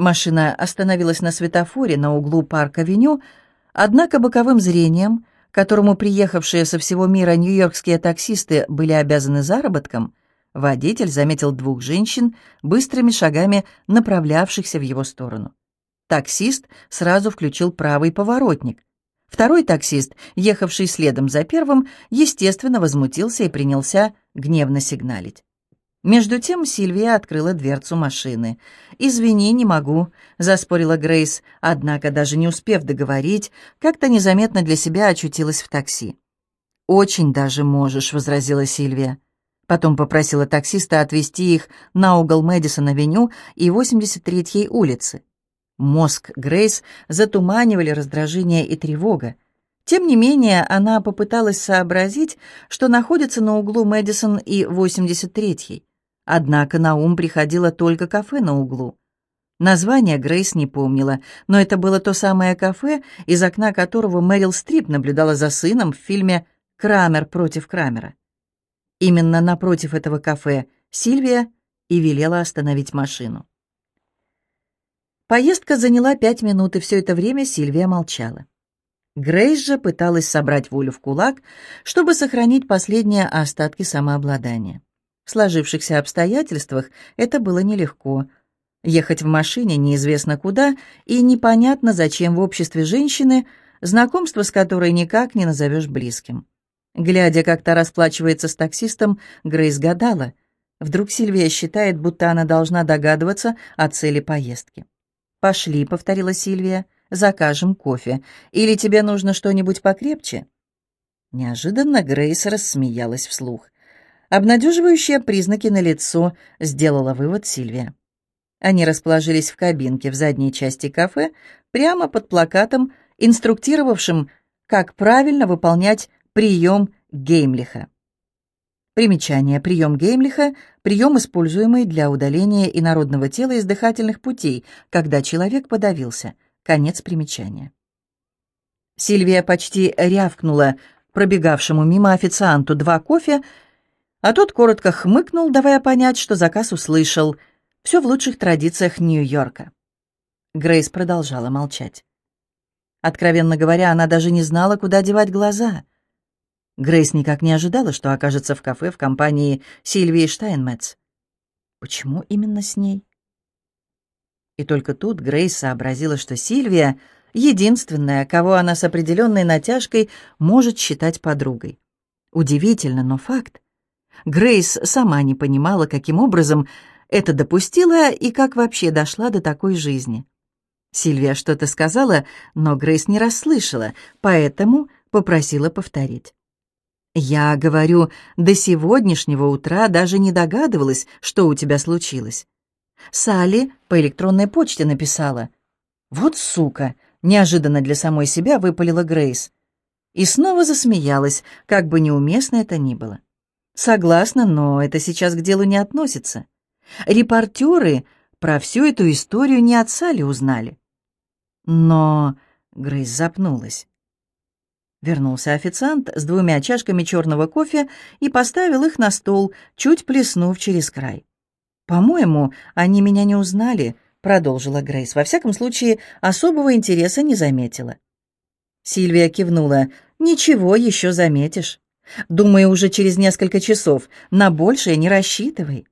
Машина остановилась на светофоре на углу Парк-авеню, однако боковым зрением, которому приехавшие со всего мира нью-йоркские таксисты были обязаны заработком, водитель заметил двух женщин, быстрыми шагами направлявшихся в его сторону. Таксист сразу включил правый поворотник. Второй таксист, ехавший следом за первым, естественно, возмутился и принялся гневно сигналить. Между тем Сильвия открыла дверцу машины. «Извини, не могу», — заспорила Грейс, однако, даже не успев договорить, как-то незаметно для себя очутилась в такси. «Очень даже можешь», — возразила Сильвия. Потом попросила таксиста отвезти их на угол Мэдисон-авеню и 83-й улицы. Мозг Грейс затуманивали раздражение и тревога. Тем не менее, она попыталась сообразить, что находится на углу Мэдисон и 83-й. Однако на ум приходило только кафе на углу. Название Грейс не помнила, но это было то самое кафе, из окна которого Мэрил Стрип наблюдала за сыном в фильме «Крамер против Крамера». Именно напротив этого кафе Сильвия и велела остановить машину. Поездка заняла пять минут, и все это время Сильвия молчала. Грейс же пыталась собрать волю в кулак, чтобы сохранить последние остатки самообладания. В сложившихся обстоятельствах это было нелегко. Ехать в машине неизвестно куда и непонятно зачем в обществе женщины, знакомство с которой никак не назовешь близким. Глядя, как та расплачивается с таксистом, Грейс гадала. Вдруг Сильвия считает, будто она должна догадываться о цели поездки. «Пошли», — повторила Сильвия, — «закажем кофе. Или тебе нужно что-нибудь покрепче?» Неожиданно Грейс рассмеялась вслух. Обнадеживающие признаки на лицо сделала вывод Сильвия. Они расположились в кабинке в задней части кафе, прямо под плакатом, инструктировавшим, как правильно выполнять прием Геймлиха. Примечание. Прием Геймлиха – прием, используемый для удаления инородного тела из дыхательных путей, когда человек подавился. Конец примечания. Сильвия почти рявкнула пробегавшему мимо официанту два кофе а тот коротко хмыкнул, давая понять, что заказ услышал. Все в лучших традициях Нью-Йорка. Грейс продолжала молчать. Откровенно говоря, она даже не знала, куда девать глаза. Грейс никак не ожидала, что окажется в кафе в компании Сильвии Штайнметц. Почему именно с ней? И только тут Грейс сообразила, что Сильвия — единственная, кого она с определенной натяжкой может считать подругой. Удивительно, но факт. Грейс сама не понимала, каким образом это допустила и как вообще дошла до такой жизни. Сильвия что-то сказала, но Грейс не расслышала, поэтому попросила повторить. «Я говорю, до сегодняшнего утра даже не догадывалась, что у тебя случилось. Салли по электронной почте написала. Вот сука!» — неожиданно для самой себя выпалила Грейс. И снова засмеялась, как бы неуместно это ни было. Согласна, но это сейчас к делу не относится. Репортеры про всю эту историю не от Салли узнали. Но Грейс запнулась. Вернулся официант с двумя чашками черного кофе и поставил их на стол, чуть плеснув через край. «По-моему, они меня не узнали», — продолжила Грейс. «Во всяком случае, особого интереса не заметила». Сильвия кивнула. «Ничего еще заметишь». Думаю, уже через несколько часов. На большее не рассчитывай».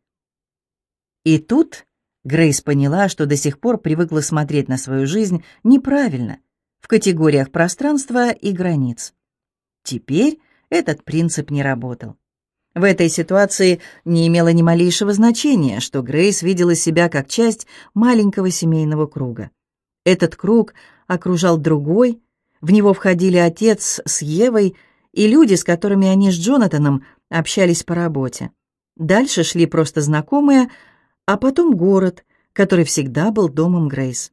И тут Грейс поняла, что до сих пор привыкла смотреть на свою жизнь неправильно, в категориях пространства и границ. Теперь этот принцип не работал. В этой ситуации не имело ни малейшего значения, что Грейс видела себя как часть маленького семейного круга. Этот круг окружал другой, в него входили отец с Евой и люди, с которыми они с Джонатаном общались по работе. Дальше шли просто знакомые, а потом город, который всегда был домом Грейс.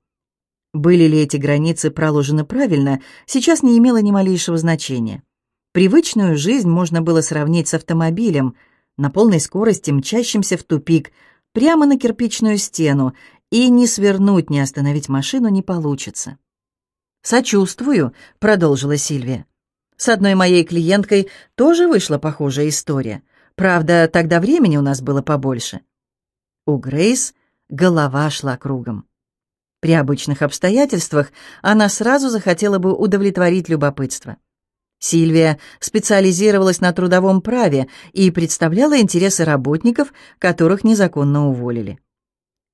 Были ли эти границы проложены правильно, сейчас не имело ни малейшего значения. Привычную жизнь можно было сравнить с автомобилем, на полной скорости мчащимся в тупик, прямо на кирпичную стену, и ни свернуть, ни остановить машину не получится. «Сочувствую», — продолжила Сильвия. С одной моей клиенткой тоже вышла похожая история. Правда, тогда времени у нас было побольше. У Грейс голова шла кругом. При обычных обстоятельствах она сразу захотела бы удовлетворить любопытство. Сильвия специализировалась на трудовом праве и представляла интересы работников, которых незаконно уволили.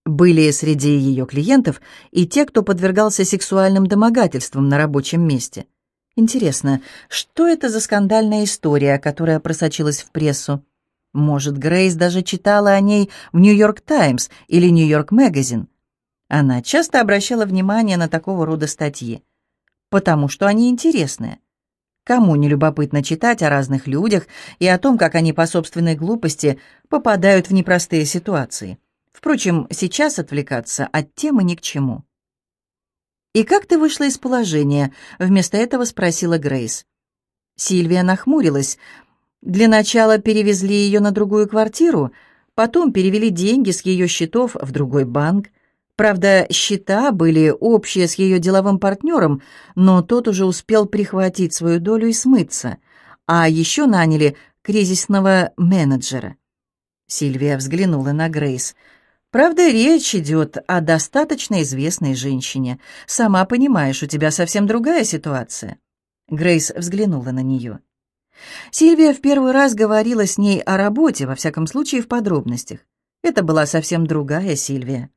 Были среди ее клиентов и те, кто подвергался сексуальным домогательствам на рабочем месте. Интересно, что это за скандальная история, которая просочилась в прессу? Может, Грейс даже читала о ней в «Нью-Йорк Таймс» или «Нью-Йорк Мэгазин». Она часто обращала внимание на такого рода статьи, потому что они интересные. Кому не любопытно читать о разных людях и о том, как они по собственной глупости попадают в непростые ситуации. Впрочем, сейчас отвлекаться от темы ни к чему. «И как ты вышла из положения?» — вместо этого спросила Грейс. Сильвия нахмурилась. Для начала перевезли ее на другую квартиру, потом перевели деньги с ее счетов в другой банк. Правда, счета были общие с ее деловым партнером, но тот уже успел прихватить свою долю и смыться, а еще наняли кризисного менеджера. Сильвия взглянула на Грейс. «Правда, речь идет о достаточно известной женщине. Сама понимаешь, у тебя совсем другая ситуация». Грейс взглянула на нее. Сильвия в первый раз говорила с ней о работе, во всяком случае в подробностях. Это была совсем другая Сильвия.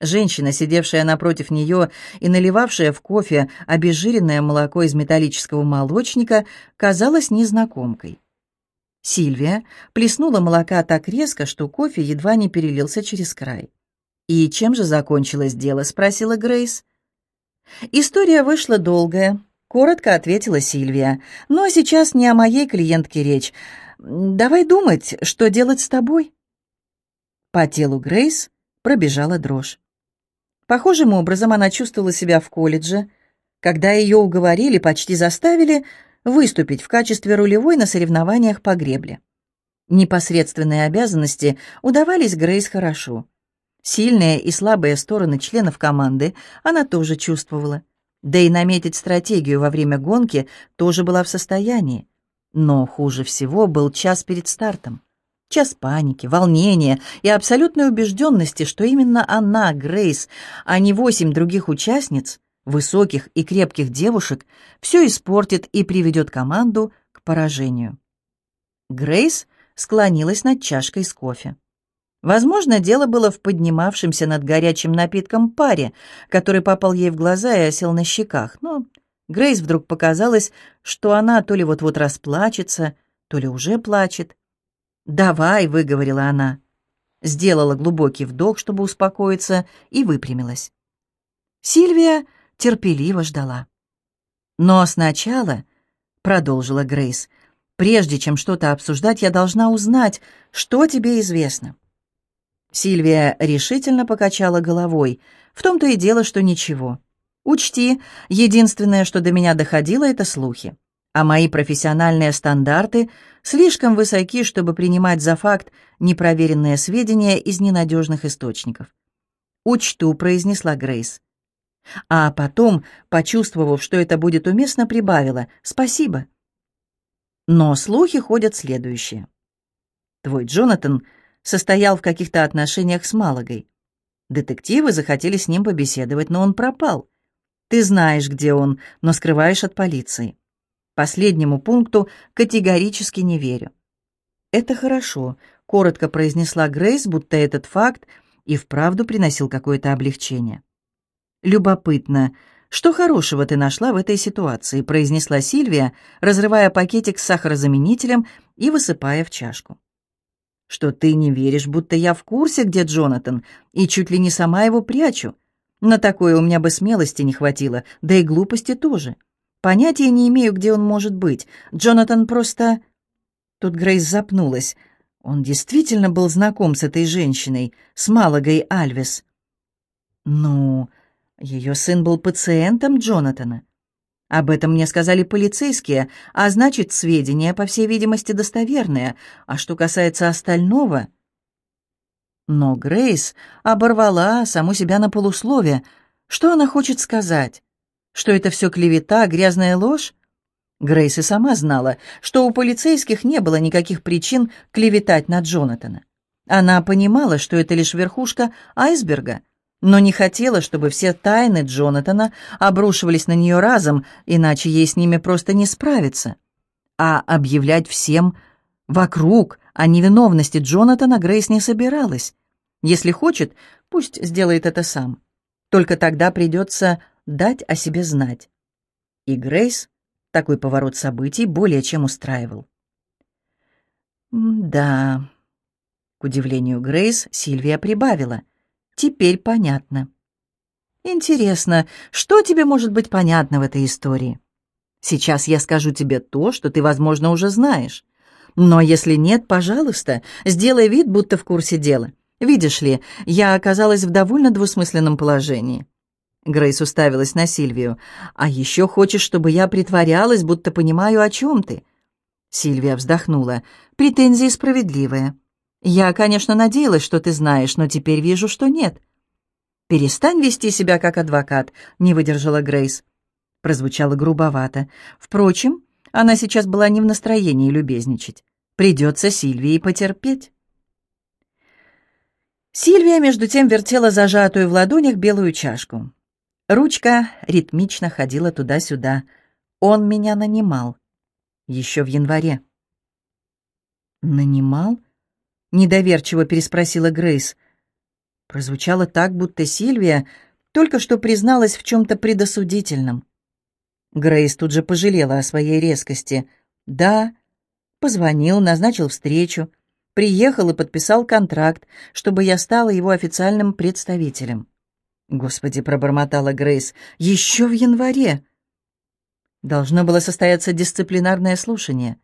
Женщина, сидевшая напротив нее и наливавшая в кофе обезжиренное молоко из металлического молочника, казалась незнакомкой. Сильвия плеснула молока так резко, что кофе едва не перелился через край. «И чем же закончилось дело?» — спросила Грейс. История вышла долгая, Коротко ответила Сильвия. «Но сейчас не о моей клиентке речь. Давай думать, что делать с тобой». По телу Грейс пробежала дрожь. Похожим образом она чувствовала себя в колледже, когда ее уговорили, почти заставили выступить в качестве рулевой на соревнованиях по гребле. Непосредственные обязанности удавались Грейс хорошо. Сильные и слабые стороны членов команды она тоже чувствовала. Да и наметить стратегию во время гонки тоже была в состоянии. Но хуже всего был час перед стартом. Час паники, волнения и абсолютной убежденности, что именно она, Грейс, а не восемь других участниц, высоких и крепких девушек, все испортит и приведет команду к поражению. Грейс склонилась над чашкой с кофе. Возможно, дело было в поднимавшемся над горячим напитком паре, который попал ей в глаза и осел на щеках, но Грейс вдруг показалось, что она то ли вот-вот расплачется, то ли уже плачет. «Давай», — выговорила она. Сделала глубокий вдох, чтобы успокоиться, и выпрямилась. Сильвия терпеливо ждала. «Но сначала», — продолжила Грейс, — «прежде чем что-то обсуждать, я должна узнать, что тебе известно». Сильвия решительно покачала головой. «В том-то и дело, что ничего. Учти, единственное, что до меня доходило, это слухи. А мои профессиональные стандарты слишком высоки, чтобы принимать за факт непроверенные сведения из ненадежных источников. «Учту», — произнесла Грейс. А потом, почувствовав, что это будет уместно, прибавила «спасибо». Но слухи ходят следующие. Твой Джонатан — состоял в каких-то отношениях с Малагой. Детективы захотели с ним побеседовать, но он пропал. Ты знаешь, где он, но скрываешь от полиции. Последнему пункту категорически не верю. «Это хорошо», — коротко произнесла Грейс, будто этот факт и вправду приносил какое-то облегчение. «Любопытно, что хорошего ты нашла в этой ситуации?» — произнесла Сильвия, разрывая пакетик с сахарозаменителем и высыпая в чашку что ты не веришь, будто я в курсе, где Джонатан, и чуть ли не сама его прячу. На такое у меня бы смелости не хватило, да и глупости тоже. Понятия не имею, где он может быть. Джонатан просто...» Тут Грейс запнулась. Он действительно был знаком с этой женщиной, с Малагой Альвес. «Ну, ее сын был пациентом Джонатана. Об этом мне сказали полицейские, а значит, сведения, по всей видимости, достоверные. А что касается остального... Но Грейс оборвала саму себя на полусловие. Что она хочет сказать? Что это все клевета, грязная ложь? Грейс и сама знала, что у полицейских не было никаких причин клеветать на Джонатана. Она понимала, что это лишь верхушка айсберга, но не хотела, чтобы все тайны Джонатана обрушивались на нее разом, иначе ей с ними просто не справиться. А объявлять всем вокруг о невиновности Джонатана Грейс не собиралась. Если хочет, пусть сделает это сам. Только тогда придется дать о себе знать. И Грейс такой поворот событий более чем устраивал. «Да...» К удивлению Грейс, Сильвия прибавила. «Теперь понятно». «Интересно, что тебе может быть понятно в этой истории?» «Сейчас я скажу тебе то, что ты, возможно, уже знаешь. Но если нет, пожалуйста, сделай вид, будто в курсе дела. Видишь ли, я оказалась в довольно двусмысленном положении». Грейс уставилась на Сильвию. «А еще хочешь, чтобы я притворялась, будто понимаю, о чем ты?» Сильвия вздохнула. «Претензии справедливые. Я, конечно, надеялась, что ты знаешь, но теперь вижу, что нет». «Перестань вести себя как адвокат», — не выдержала Грейс. Прозвучало грубовато. Впрочем, она сейчас была не в настроении любезничать. Придется Сильвии потерпеть. Сильвия, между тем, вертела зажатую в ладонях белую чашку. Ручка ритмично ходила туда-сюда. Он меня нанимал еще в январе. «Нанимал?» — недоверчиво переспросила Грейс. Прозвучало так, будто Сильвия только что призналась в чем-то предосудительном. Грейс тут же пожалела о своей резкости. «Да». Позвонил, назначил встречу, приехал и подписал контракт, чтобы я стала его официальным представителем. «Господи», — пробормотала Грейс, — «еще в январе». Должно было состояться дисциплинарное слушание.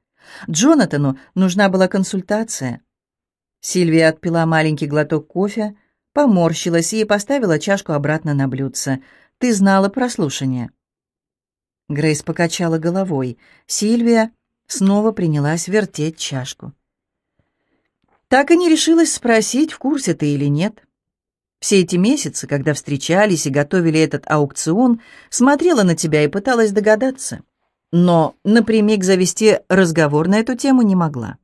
Джонатану нужна была консультация. Сильвия отпила маленький глоток кофе, поморщилась и поставила чашку обратно на блюдце. «Ты знала про слушание?» Грейс покачала головой. Сильвия снова принялась вертеть чашку. Так и не решилась спросить, в курсе ты или нет. Все эти месяцы, когда встречались и готовили этот аукцион, смотрела на тебя и пыталась догадаться. Но напрямик завести разговор на эту тему не могла.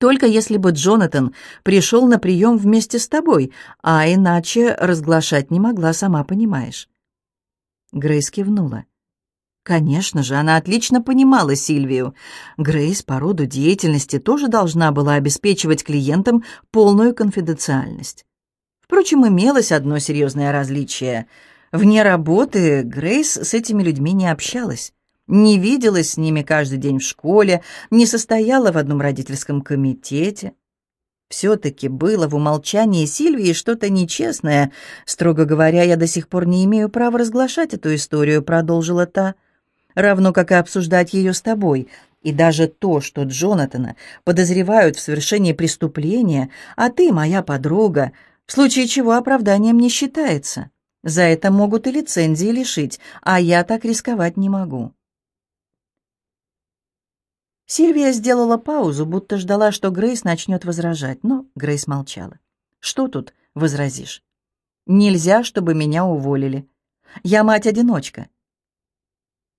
Только если бы Джонатан пришел на прием вместе с тобой, а иначе разглашать не могла, сама понимаешь. Грейс кивнула. Конечно же, она отлично понимала Сильвию. Грейс по роду деятельности тоже должна была обеспечивать клиентам полную конфиденциальность. Впрочем, имелось одно серьезное различие. Вне работы Грейс с этими людьми не общалась, не виделась с ними каждый день в школе, не состояла в одном родительском комитете. Все-таки было в умолчании Сильвии что-то нечестное. Строго говоря, я до сих пор не имею права разглашать эту историю, продолжила та. Равно как и обсуждать ее с тобой. И даже то, что Джонатана подозревают в совершении преступления, а ты, моя подруга, в случае чего оправданием не считается. За это могут и лицензии лишить, а я так рисковать не могу. Сильвия сделала паузу, будто ждала, что Грейс начнет возражать, но Грейс молчала. «Что тут возразишь? Нельзя, чтобы меня уволили. Я мать-одиночка».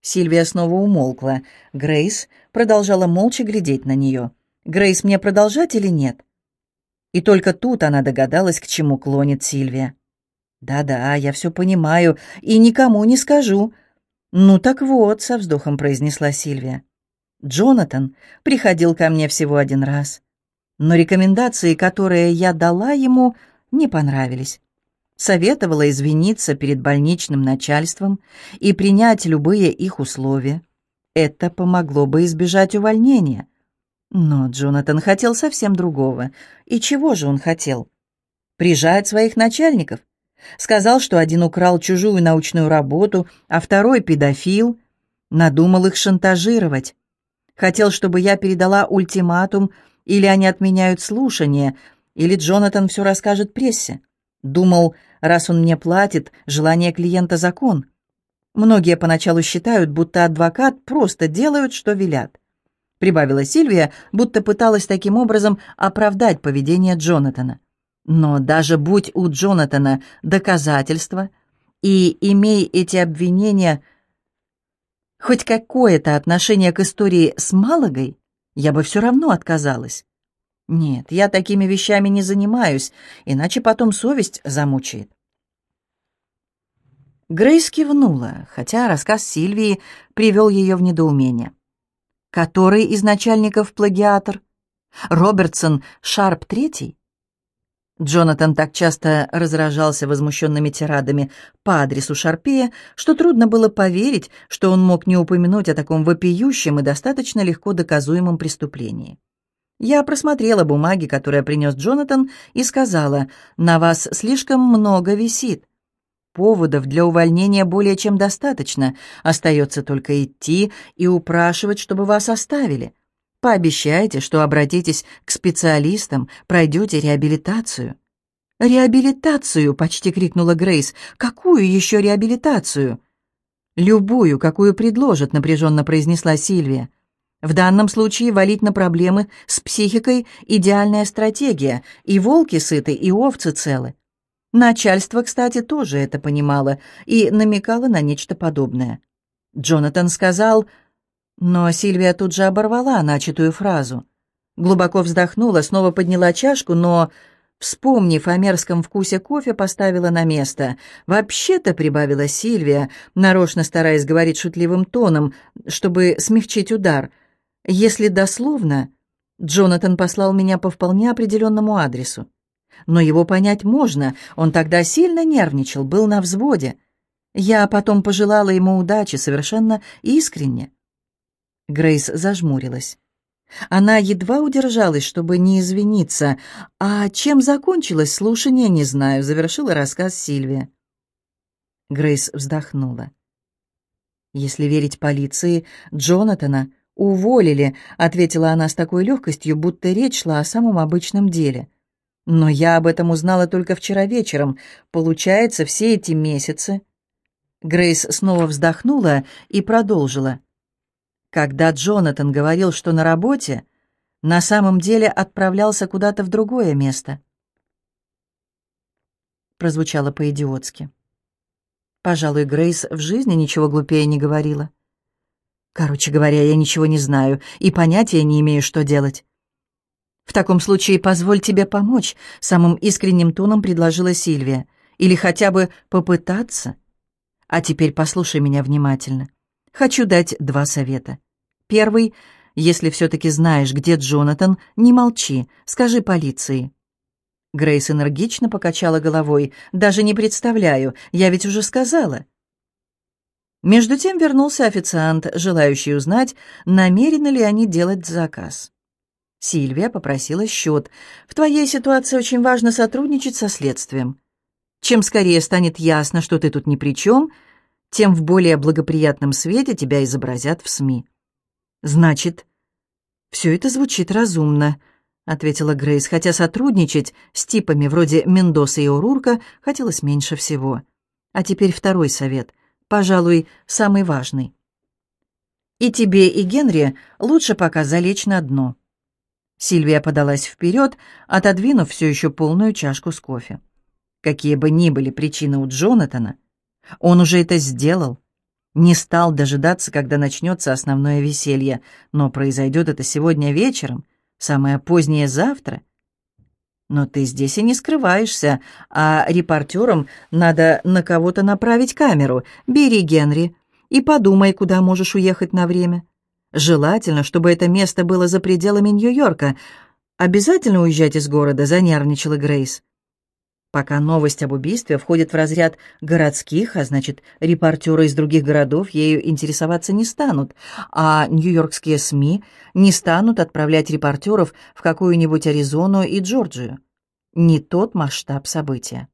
Сильвия снова умолкла. Грейс продолжала молча глядеть на нее. «Грейс, мне продолжать или нет?» И только тут она догадалась, к чему клонит Сильвия. «Да-да, я все понимаю и никому не скажу». «Ну так вот», — со вздохом произнесла Сильвия. «Джонатан приходил ко мне всего один раз, но рекомендации, которые я дала ему, не понравились. Советовала извиниться перед больничным начальством и принять любые их условия. Это помогло бы избежать увольнения. Но Джонатан хотел совсем другого. И чего же он хотел? Прижать своих начальников. Сказал, что один украл чужую научную работу, а второй — педофил. Надумал их шантажировать. Хотел, чтобы я передала ультиматум, или они отменяют слушание, или Джонатан все расскажет прессе. Думал, раз он мне платит, желание клиента — закон. Многие поначалу считают, будто адвокат просто делают, что велят прибавила Сильвия, будто пыталась таким образом оправдать поведение Джонатана. Но даже будь у Джонатана доказательства, и имей эти обвинения хоть какое-то отношение к истории с Малагой, я бы все равно отказалась. Нет, я такими вещами не занимаюсь, иначе потом совесть замучает. Грейс кивнула, хотя рассказ Сильвии привел ее в недоумение. «Который из начальников плагиатор? Робертсон Шарп Третий?» Джонатан так часто разражался возмущенными тирадами по адресу Шарпея, что трудно было поверить, что он мог не упомянуть о таком вопиющем и достаточно легко доказуемом преступлении. Я просмотрела бумаги, которые принес Джонатан, и сказала, «На вас слишком много висит. Поводов для увольнения более чем достаточно. Остается только идти и упрашивать, чтобы вас оставили. Пообещайте, что обратитесь к специалистам, пройдете реабилитацию». «Реабилитацию!» — почти крикнула Грейс. «Какую еще реабилитацию?» «Любую, какую предложат», — напряженно произнесла Сильвия. В данном случае валить на проблемы с психикой – идеальная стратегия, и волки сыты, и овцы целы. Начальство, кстати, тоже это понимало и намекало на нечто подобное. Джонатан сказал, но Сильвия тут же оборвала начатую фразу. Глубоко вздохнула, снова подняла чашку, но, вспомнив о мерзком вкусе кофе, поставила на место. «Вообще-то», — прибавила Сильвия, нарочно стараясь говорить шутливым тоном, чтобы смягчить удар, «если дословно, Джонатан послал меня по вполне определенному адресу но его понять можно, он тогда сильно нервничал, был на взводе. Я потом пожелала ему удачи совершенно искренне. Грейс зажмурилась. Она едва удержалась, чтобы не извиниться. А чем закончилось слушание, не знаю, завершила рассказ Сильвия. Грейс вздохнула. Если верить полиции, Джонатана уволили, ответила она с такой легкостью, будто речь шла о самом обычном деле — но я об этом узнала только вчера вечером. Получается, все эти месяцы... Грейс снова вздохнула и продолжила. Когда Джонатан говорил, что на работе, на самом деле отправлялся куда-то в другое место. Прозвучало по-идиотски. Пожалуй, Грейс в жизни ничего глупее не говорила. Короче говоря, я ничего не знаю и понятия не имею, что делать. «В таком случае позволь тебе помочь», — самым искренним тоном предложила Сильвия. «Или хотя бы попытаться. А теперь послушай меня внимательно. Хочу дать два совета. Первый — если все-таки знаешь, где Джонатан, не молчи, скажи полиции». Грейс энергично покачала головой. «Даже не представляю, я ведь уже сказала». Между тем вернулся официант, желающий узнать, намерены ли они делать заказ. Сильвия попросила счет. «В твоей ситуации очень важно сотрудничать со следствием. Чем скорее станет ясно, что ты тут ни при чем, тем в более благоприятном свете тебя изобразят в СМИ». «Значит, все это звучит разумно», — ответила Грейс, хотя сотрудничать с типами вроде Мендоса и Урурка хотелось меньше всего. А теперь второй совет, пожалуй, самый важный. И тебе, и Генри лучше пока залечь на дно. Сильвия подалась вперед, отодвинув все еще полную чашку с кофе. Какие бы ни были причины у Джонатана, он уже это сделал. Не стал дожидаться, когда начнется основное веселье, но произойдет это сегодня вечером, самое позднее завтра. Но ты здесь и не скрываешься, а репортерам надо на кого-то направить камеру. Бери Генри и подумай, куда можешь уехать на время. Желательно, чтобы это место было за пределами Нью-Йорка. Обязательно уезжать из города, занервничала Грейс. Пока новость об убийстве входит в разряд городских, а значит, репортеры из других городов ею интересоваться не станут, а нью-йоркские СМИ не станут отправлять репортеров в какую-нибудь Аризону и Джорджию. Не тот масштаб события.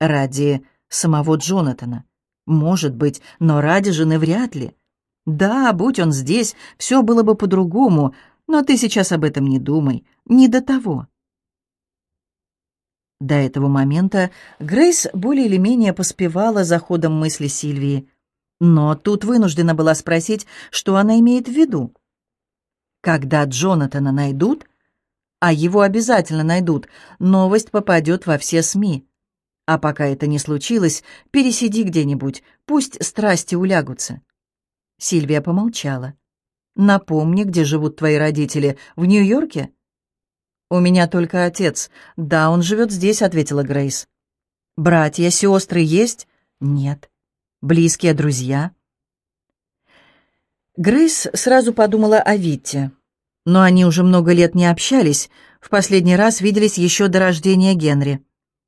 Ради самого Джонатана. Может быть, но ради жены вряд ли. Да, будь он здесь, все было бы по-другому, но ты сейчас об этом не думай, не до того. До этого момента Грейс более или менее поспевала за ходом мысли Сильвии, но тут вынуждена была спросить, что она имеет в виду. Когда Джонатана найдут, а его обязательно найдут, новость попадет во все СМИ. А пока это не случилось, пересиди где-нибудь, пусть страсти улягутся. Сильвия помолчала. «Напомни, где живут твои родители? В Нью-Йорке?» «У меня только отец. Да, он живет здесь», — ответила Грейс. «Братья, сестры есть?» «Нет». близкие друзья. Грейс сразу подумала о Витте. Но они уже много лет не общались, в последний раз виделись еще до рождения Генри,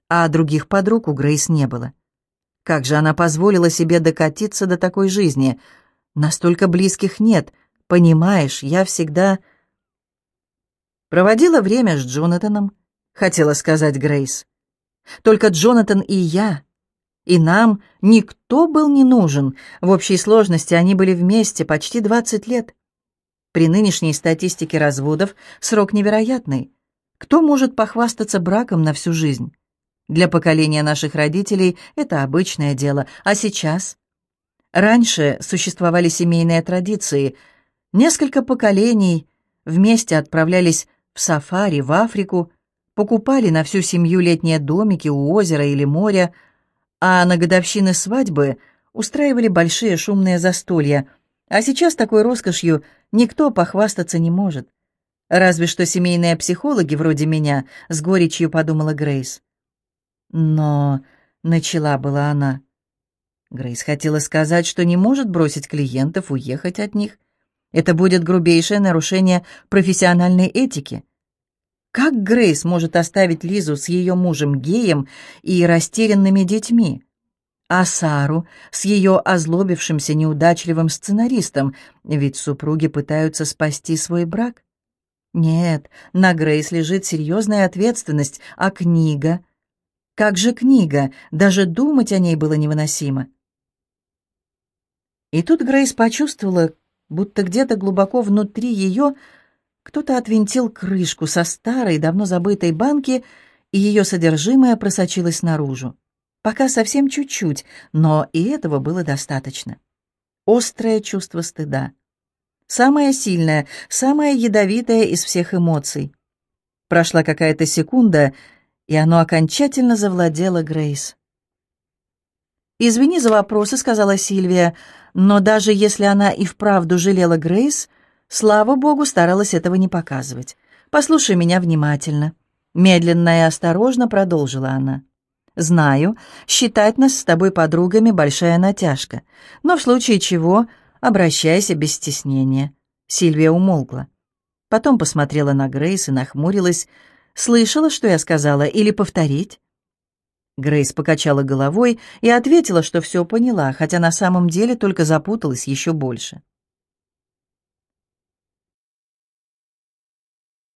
а других подруг у Грейс не было. Как же она позволила себе докатиться до такой жизни? Настолько близких нет, понимаешь, я всегда... Проводила время с Джонатаном, хотела сказать Грейс. Только Джонатан и я, и нам никто был не нужен. В общей сложности они были вместе почти 20 лет. При нынешней статистике разводов срок невероятный. Кто может похвастаться браком на всю жизнь? Для поколения наших родителей это обычное дело. А сейчас? Раньше существовали семейные традиции. Несколько поколений вместе отправлялись в сафари, в Африку, покупали на всю семью летние домики у озера или моря, а на годовщины свадьбы устраивали большие шумные застолья, а сейчас такой роскошью никто похвастаться не может. Разве что семейные психологи вроде меня, с горечью подумала Грейс. Но начала была она. Грейс хотела сказать, что не может бросить клиентов, уехать от них. Это будет грубейшее нарушение профессиональной этики. Как Грейс может оставить Лизу с ее мужем-геем и растерянными детьми? А Сару с ее озлобившимся неудачливым сценаристом, ведь супруги пытаются спасти свой брак? Нет, на Грейс лежит серьезная ответственность, а книга? Как же книга? Даже думать о ней было невыносимо. И тут Грейс почувствовала, будто где-то глубоко внутри ее кто-то отвинтил крышку со старой, давно забытой банки, и ее содержимое просочилось наружу. Пока совсем чуть-чуть, но и этого было достаточно. Острое чувство стыда. Самое сильное, самое ядовитое из всех эмоций. Прошла какая-то секунда, и оно окончательно завладело Грейс. «Извини за вопросы», — сказала Сильвия, но даже если она и вправду жалела Грейс, Слава богу, старалась этого не показывать. «Послушай меня внимательно». Медленно и осторожно продолжила она. «Знаю, считать нас с тобой подругами — большая натяжка, но в случае чего обращайся без стеснения». Сильвия умолкла. Потом посмотрела на Грейс и нахмурилась. «Слышала, что я сказала, или повторить?» Грейс покачала головой и ответила, что все поняла, хотя на самом деле только запуталась еще больше.